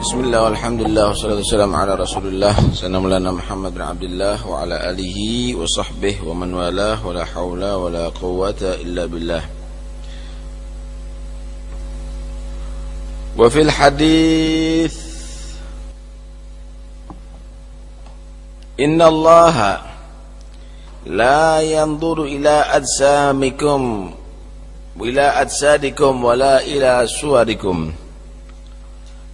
Bismillah, alhamdulillah, wassalatu wassalamu ala rasulullah Sanamulana Muhammad bin Abdullah Wa ala alihi wa sahbihi wa man walah Wa la hawla wa la quwata illa billah. Wa fil hadith. Inna allaha La yanzuru ila adsamikum Ila adsadikum Wala ila suarikum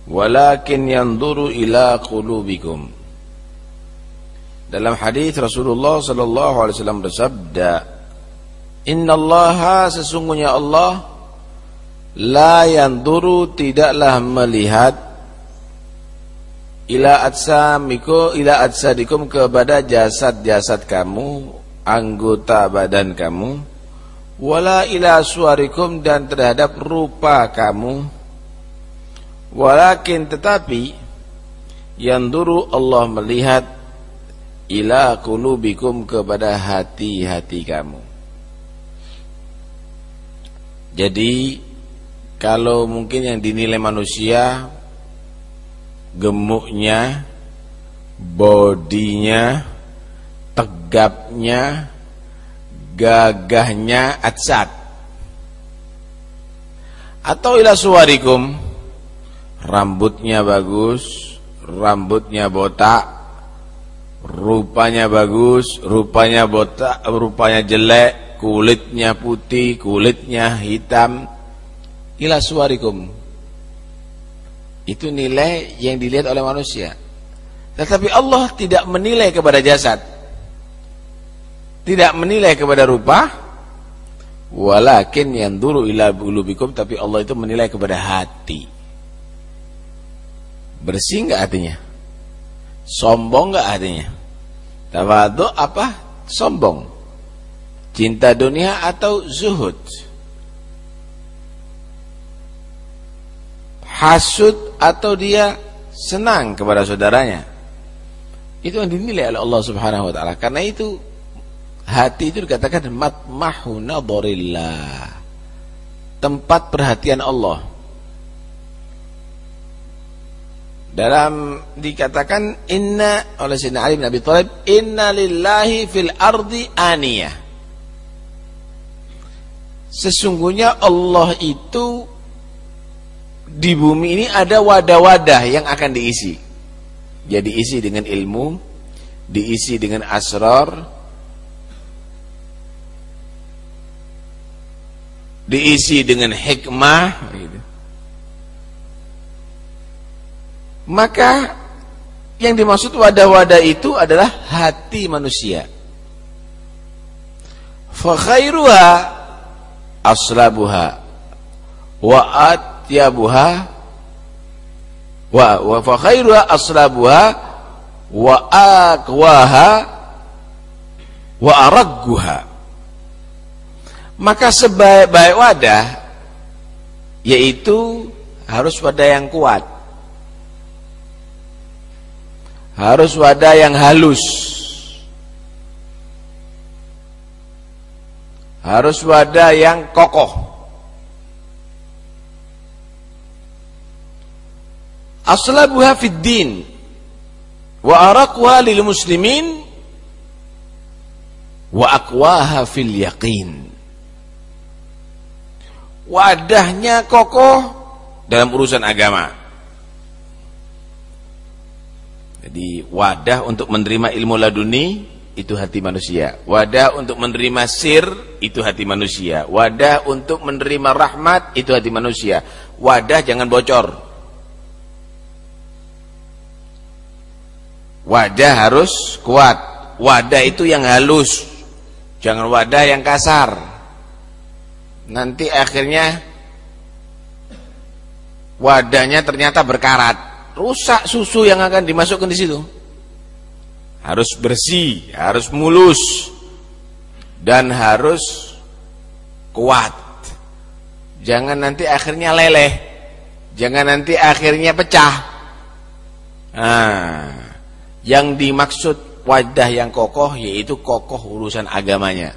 walakin yanzuru ila qulubikum. Dalam hadis Rasulullah sallallahu alaihi wasallam bersabda innallaha sesungguhnya Allah la yanzuru tidaklah melihat ila atsamiku ila atsadikum kepada jasad-jasad kamu anggota badan kamu wala ila suarikum dan terhadap rupa kamu Walakin tetapi yang dulu Allah melihat ila kulubikum kepada hati-hati kamu. Jadi kalau mungkin yang dinilai manusia gemuknya, bodinya, tegapnya, gagahnya atsat. Atau ila suwarikum rambutnya bagus, rambutnya botak, rupanya bagus, rupanya botak, rupanya jelek, kulitnya putih, kulitnya hitam. Ila suarikum. Itu nilai yang dilihat oleh manusia. Tetapi Allah tidak menilai kepada jasad. Tidak menilai kepada rupa. Walakin yang dulu ila bulubikum. Tapi Allah itu menilai kepada hati. Bersih enggak hatinya? Sombong enggak hatinya? Tawadhu apa? Sombong. Cinta dunia atau zuhud? Hasud atau dia senang kepada saudaranya? Itu yang dinilai oleh Allah Subhanahu wa taala. Karena itu hati itu dikatakan matmahu nadharillah. Tempat perhatian Allah. Dalam dikatakan inna oleh Sayyidina Ali bin Abi Thalib inna lillahi fil ardi aniyah. Sesungguhnya Allah itu di bumi ini ada wadah-wadah yang akan diisi. Jadi isi dengan ilmu, diisi dengan asrar, diisi dengan hikmah Maka yang dimaksud wadah-wadah itu adalah hati manusia. Fa khairuha aslabuha wa atyabuha wa wa fa khairuha aslabuha wa aqwaha wa aragguha. Maka sebaik-baik wadah yaitu harus wadah yang kuat harus wadah yang halus. Harus wadah yang kokoh. Aslabuha fid din. Wa araqwa lil muslimin. Wa aqwaha fil yaqin. Wadahnya kokoh dalam urusan agama Jadi wadah untuk menerima ilmu laduni itu hati manusia. Wadah untuk menerima sir itu hati manusia. Wadah untuk menerima rahmat itu hati manusia. Wadah jangan bocor. Wadah harus kuat. Wadah itu yang halus. Jangan wadah yang kasar. Nanti akhirnya wadahnya ternyata berkarat rusak susu yang akan dimasukkan di situ. Harus bersih, harus mulus dan harus kuat. Jangan nanti akhirnya leleh. Jangan nanti akhirnya pecah. Nah, yang dimaksud wadah yang kokoh yaitu kokoh urusan agamanya.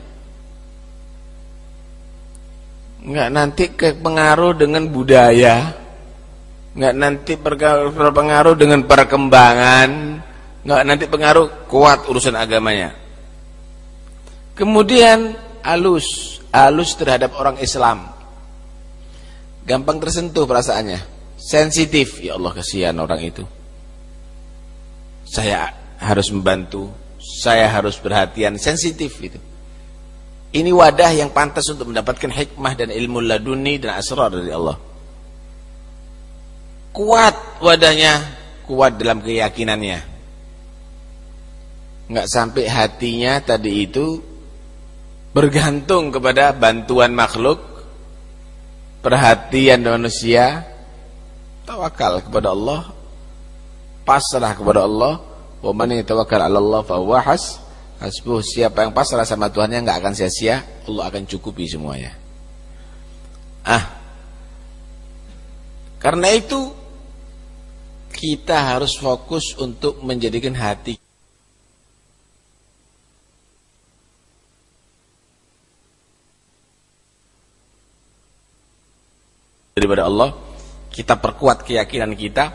Enggak nanti kepengaruh dengan budaya nggak nanti berpengaruh dengan perkembangan, nggak nanti pengaruh kuat urusan agamanya. Kemudian alus, alus terhadap orang Islam. Gampang tersentuh perasaannya, sensitif. Ya Allah kasihan orang itu. Saya harus membantu, saya harus perhatian, sensitif itu. Ini wadah yang pantas untuk mendapatkan hikmah dan ilmu laduni dan asrar dari Allah kuat wadahnya, kuat dalam keyakinannya. Enggak sampai hatinya tadi itu bergantung kepada bantuan makhluk, perhatian manusia, tawakal kepada Allah, pasrah kepada Allah, wa man yatawakkal Allah fa huwa hasbuh. Siapa yang pasrah sama Tuhannya enggak akan sia-sia, Allah akan cukupi semuanya. Ah. Karena itu kita harus fokus untuk menjadikan hati daripada Allah kita perkuat keyakinan kita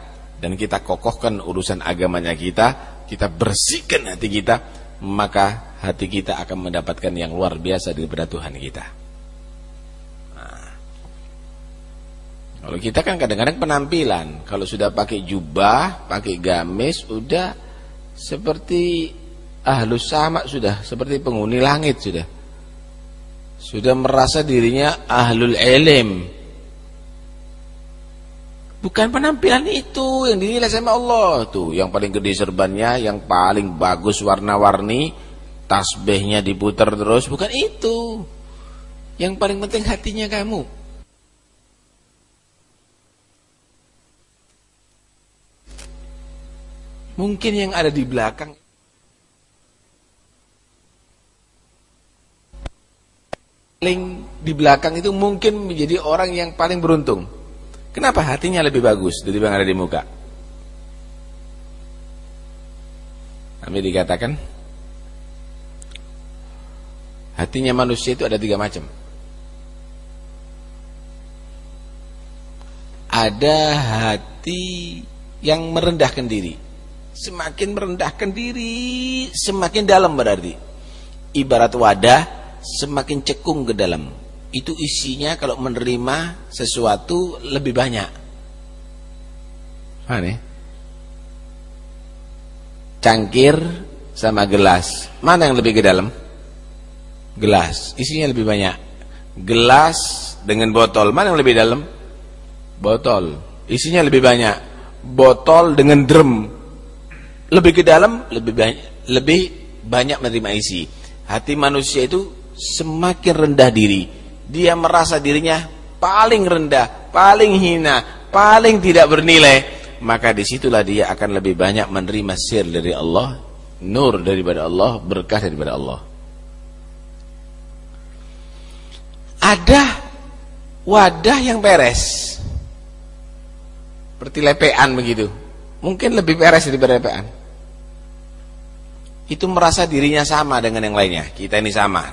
dan kita kokohkan urusan agamanya kita kita bersihkan hati kita maka hati kita akan mendapatkan yang luar biasa daripada Tuhan kita Kalau kita kan kadang-kadang penampilan, kalau sudah pakai jubah, pakai gamis, udah seperti ahlus sama sudah, seperti penghuni langit sudah. Sudah merasa dirinya ahlul ilm. Bukan penampilan itu yang dinilai sama Allah tuh, yang paling gede serbannya, yang paling bagus warna-warni, tasbihnya diputar terus, bukan itu. Yang paling penting hatinya kamu. Mungkin yang ada di belakang paling di belakang itu mungkin menjadi orang yang paling beruntung. Kenapa hatinya lebih bagus daripada yang ada di muka? Kami dikatakan hatinya manusia itu ada tiga macam. Ada hati yang merendahkan diri semakin merendahkan diri semakin dalam berarti. Ibarat wadah semakin cekung ke dalam. Itu isinya kalau menerima sesuatu lebih banyak. Mana cangkir sama gelas. Mana yang lebih ke dalam? Gelas. Isinya lebih banyak. Gelas dengan botol. Mana yang lebih dalam? Botol. Isinya lebih banyak. Botol dengan drum lebih ke dalam lebih banyak lebih banyak menerima isi. Hati manusia itu semakin rendah diri. Dia merasa dirinya paling rendah paling hina paling tidak bernilai. Maka di situlah dia akan lebih banyak menerima sir dari Allah nur daripada Allah berkah daripada Allah. Ada wadah yang beres seperti lepean begitu. Mungkin lebih beres daripada lepean itu merasa dirinya sama dengan yang lainnya. Kita ini sama.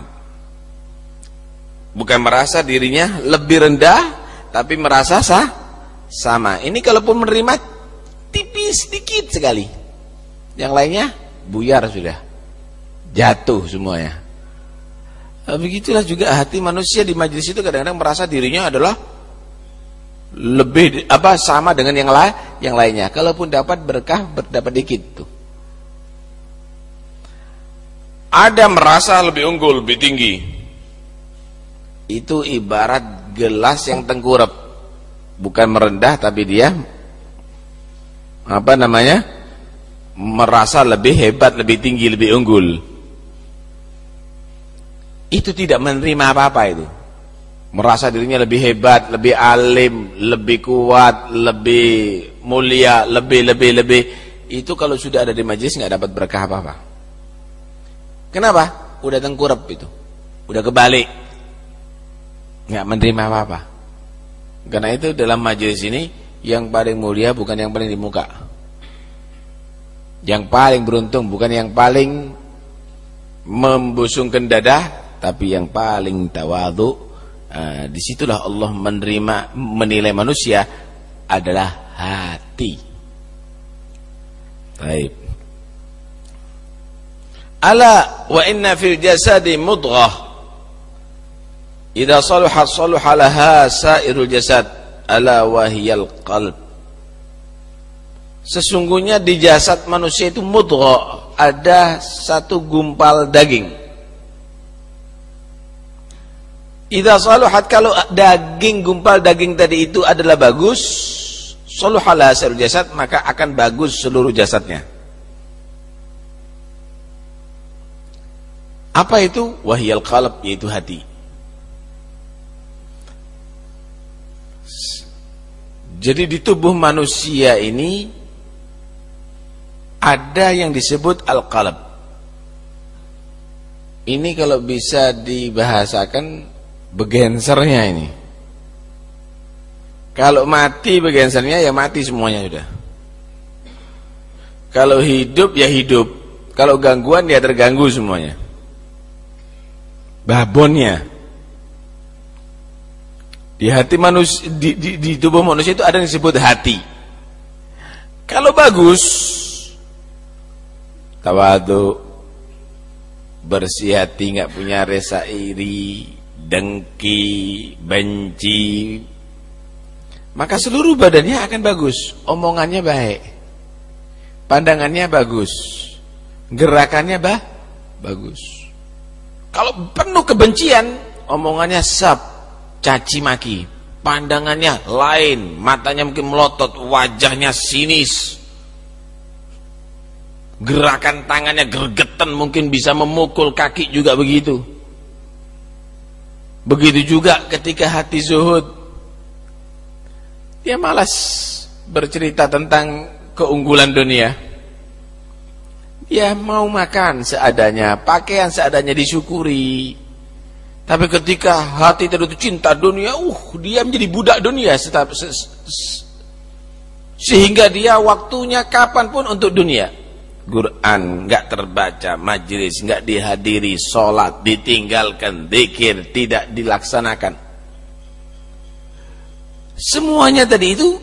Bukan merasa dirinya lebih rendah, tapi merasa sah, sama. Ini kalaupun menerima tipis sedikit sekali. Yang lainnya buyar sudah. Jatuh semuanya. Nah, begitulah juga hati manusia di majelis itu kadang-kadang merasa dirinya adalah lebih apa sama dengan yang lain yang lainnya. Kalaupun dapat berkah, dapat dikit tuh. Ada merasa lebih unggul, lebih tinggi. Itu ibarat gelas yang tengkurap. Bukan merendah tapi dia apa namanya? merasa lebih hebat, lebih tinggi, lebih unggul. Itu tidak menerima apa-apa itu. Merasa dirinya lebih hebat, lebih alim, lebih kuat, lebih mulia, lebih lebih lebih. Itu kalau sudah ada di majlis nggak dapat berkah apa-apa. Kenapa? Udah tengkurap itu. Udah kebalik. Nggak menerima apa-apa. Karena itu dalam majelis ini yang paling mulia bukan yang paling di muka. Yang paling beruntung bukan yang paling membusungkan dada, tapi yang paling tawadu. Uh, di situlah Allah menerima menilai manusia adalah hati. Baik. Ala wa inna fil jasadi mudghah. Idza saluhat saluha laha sairul jasad ala wahiyal qalb. Sesungguhnya di jasad manusia itu mudghah, ada satu gumpal daging. Idza saluhat kalau daging gumpal daging tadi itu adalah bagus, saluhala sairul jasad maka akan bagus seluruh jasadnya. Apa itu? Wahyal qalb yaitu hati. Jadi di tubuh manusia ini ada yang disebut al-qalb. Ini kalau bisa dibahasakan begensernya ini. Kalau mati begensernya ya mati semuanya sudah. Kalau hidup ya hidup. Kalau gangguan ya terganggu semuanya babonnya. Di hati manusia di, di, di tubuh manusia itu ada yang disebut hati. Kalau bagus tawadu bersih hati nggak punya rasa iri dengki benci maka seluruh badannya akan bagus omongannya baik pandangannya bagus gerakannya bah bagus kalau penuh kebencian, omongannya sab, caci maki, pandangannya lain, matanya mungkin melotot, wajahnya sinis. Gerakan tangannya gergetan mungkin bisa memukul kaki juga begitu. Begitu juga ketika hati zuhud. Dia malas bercerita tentang keunggulan dunia Ya mau makan seadanya, pakaian seadanya disyukuri. Tapi ketika hati terlalu cinta dunia, uh, dia menjadi budak dunia sehingga dia waktunya kapan pun untuk dunia. Quran nggak terbaca, majlis nggak dihadiri, sholat ditinggalkan, zikir tidak dilaksanakan. Semuanya tadi itu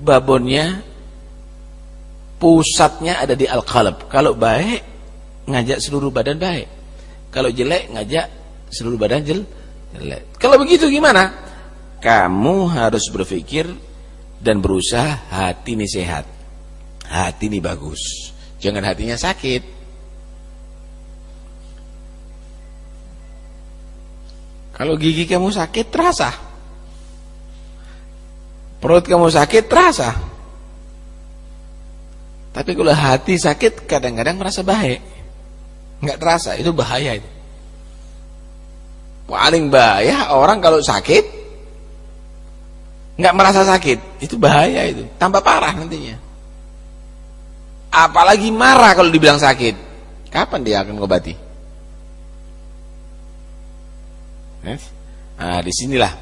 babonnya pusatnya ada di al-qalb. Kalau baik, ngajak seluruh badan baik. Kalau jelek, ngajak seluruh badan jel jelek. Kalau begitu gimana? Kamu harus berpikir dan berusaha hati ini sehat. Hati ini bagus. Jangan hatinya sakit. Kalau gigi kamu sakit, terasa. Perut kamu sakit, terasa. Tapi kalau hati sakit kadang-kadang merasa baik. Enggak terasa, itu bahaya itu. Paling bahaya orang kalau sakit enggak merasa sakit, itu bahaya itu. Tambah parah nantinya. Apalagi marah kalau dibilang sakit. Kapan dia akan mengobati? Nah, di sinilah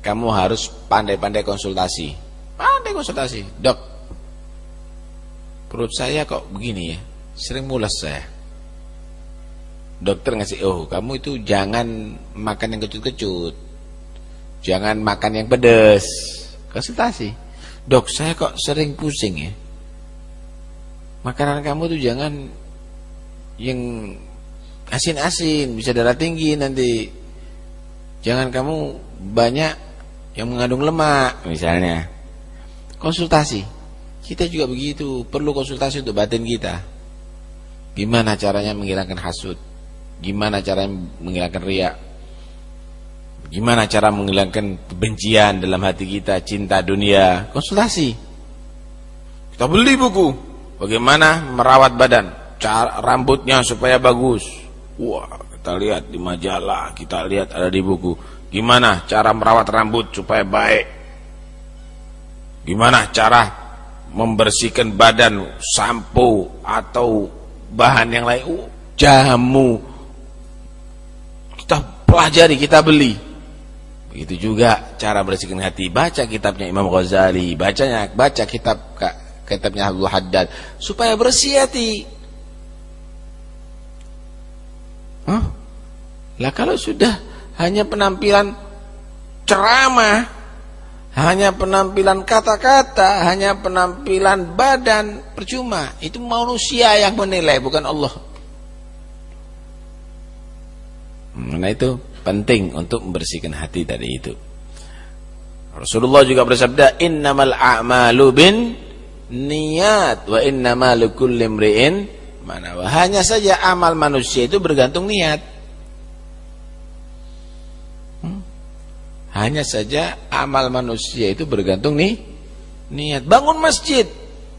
kamu harus pandai-pandai konsultasi. Pandai konsultasi, dok perut saya kok begini ya? Sering mulas saya. Dokter ngasih oh kamu itu jangan makan yang kecut-kecut. Jangan makan yang pedas konsultasi. Dok saya kok sering pusing ya. Makanan kamu tuh jangan yang asin-asin bisa darah tinggi nanti. Jangan kamu banyak yang mengandung lemak misalnya. Konsultasi kita juga begitu, perlu konsultasi untuk batin kita. Gimana caranya menghilangkan hasud? Gimana caranya menghilangkan riak? Gimana cara menghilangkan kebencian dalam hati kita, cinta dunia? Konsultasi. Kita beli buku. Bagaimana merawat badan, cara rambutnya supaya bagus. Wah, kita lihat di majalah, kita lihat ada di buku. Gimana cara merawat rambut supaya baik? Gimana cara membersihkan badan sampo atau bahan yang lain. Uh, jamu. Kita pelajari kita beli. Begitu juga cara bersihkan hati. Baca kitabnya Imam Ghazali bacanya baca kitab kitabnya Abdul Haddad supaya bersih hati. Huh? lah kalau sudah hanya penampilan ceramah hanya penampilan kata-kata, hanya penampilan badan, percuma. Itu manusia yang menilai, bukan Allah. Nah itu penting untuk membersihkan hati dari itu. Rasulullah juga bersabda, "Innamal a'malu bin niat wa innamal likulli hanya saja amal manusia itu bergantung niat hanya saja amal manusia itu bergantung nih niat. Bangun masjid.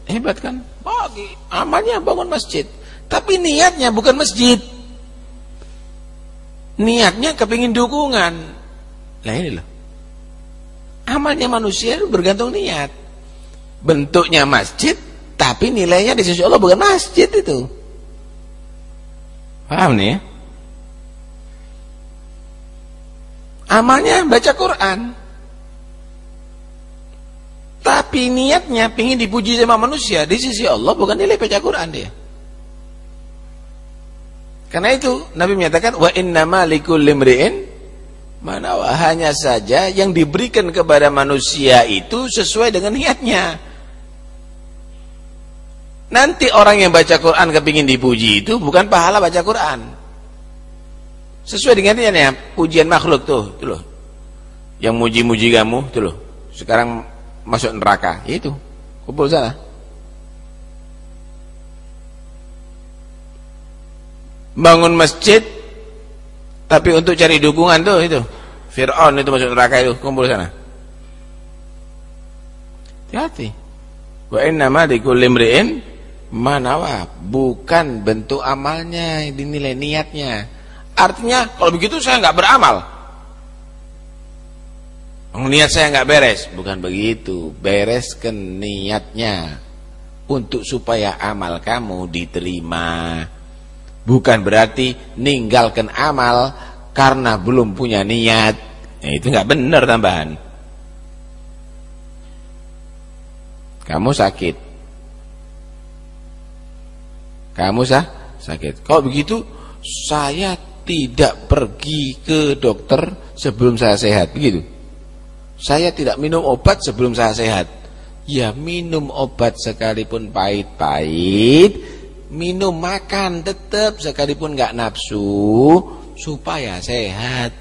Hebat kan? Bagi. Amalnya bangun masjid. Tapi niatnya bukan masjid. Niatnya kepingin dukungan. Nah ini loh. Amalnya manusia itu bergantung niat. Bentuknya masjid tapi nilainya di sisi Allah bukan masjid itu. Paham nih ya amalnya baca Quran. Tapi niatnya ingin dipuji sama manusia di sisi Allah bukan nilai baca Quran dia. Karena itu Nabi menyatakan wa innama likulli imri'in mana hanya saja yang diberikan kepada manusia itu sesuai dengan niatnya. Nanti orang yang baca Quran kepingin dipuji itu bukan pahala baca Quran. Sesuai dengan ya, pujian makhluk tuh, itu loh. Yang muji-muji kamu, itu loh. Sekarang masuk neraka, itu. Kumpul sana. Bangun masjid tapi untuk cari dukungan tuh itu. Fir'aun itu masuk neraka itu, kumpul sana. Hati-hati. Wa inna ma Manawa bukan bentuk amalnya dinilai niatnya. Artinya kalau begitu saya nggak beramal. Niat saya nggak beres, bukan begitu. Bereskan niatnya untuk supaya amal kamu diterima. Bukan berarti ninggalkan amal karena belum punya niat. Nah, itu nggak benar tambahan. Kamu sakit, kamu sah sakit. Kalau begitu saya tidak pergi ke dokter sebelum saya sehat, begitu. Saya tidak minum obat sebelum saya sehat. Ya minum obat sekalipun pahit-pahit, minum makan tetap sekalipun nggak nafsu supaya sehat.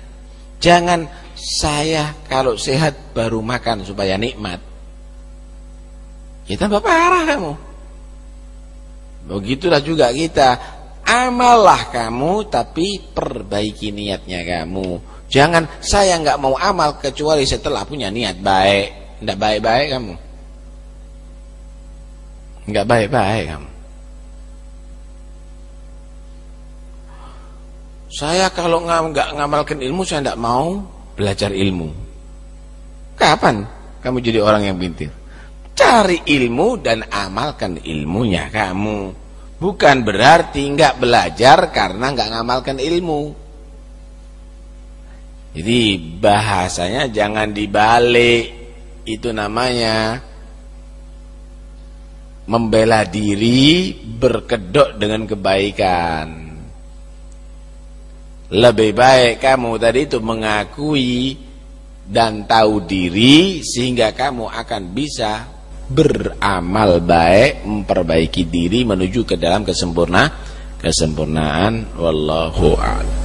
Jangan saya kalau sehat baru makan supaya nikmat. Ya tambah parah kamu. Begitulah juga kita. Amallah kamu tapi perbaiki niatnya kamu. Jangan saya nggak mau amal kecuali setelah punya niat baik. Tidak baik-baik kamu. Nggak baik-baik kamu. Saya kalau nggak ngamalkan ilmu saya tidak mau belajar ilmu. Kapan kamu jadi orang yang bintir? Cari ilmu dan amalkan ilmunya kamu. Bukan berarti nggak belajar karena nggak ngamalkan ilmu. Jadi bahasanya jangan dibalik. Itu namanya membela diri berkedok dengan kebaikan. Lebih baik kamu tadi itu mengakui dan tahu diri sehingga kamu akan bisa beramal baik memperbaiki diri menuju ke dalam kesempurna kesempurnaan. Wallahu a'lam